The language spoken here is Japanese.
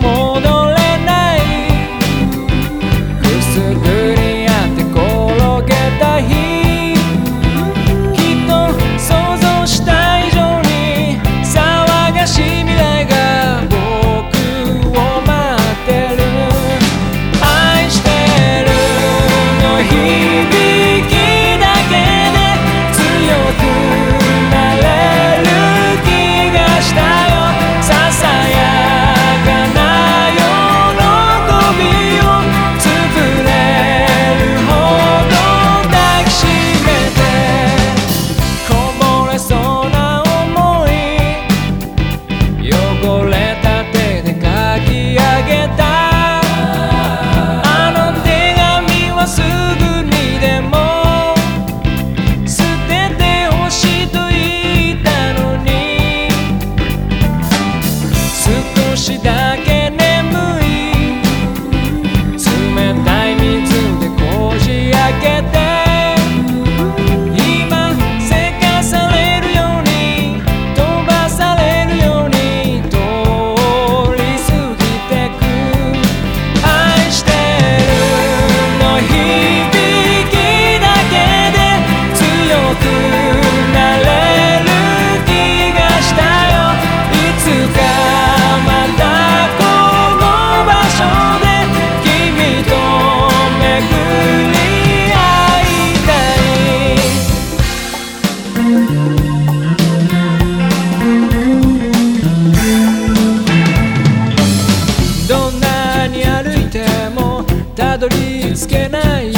como どんなに歩いてもたどり着けない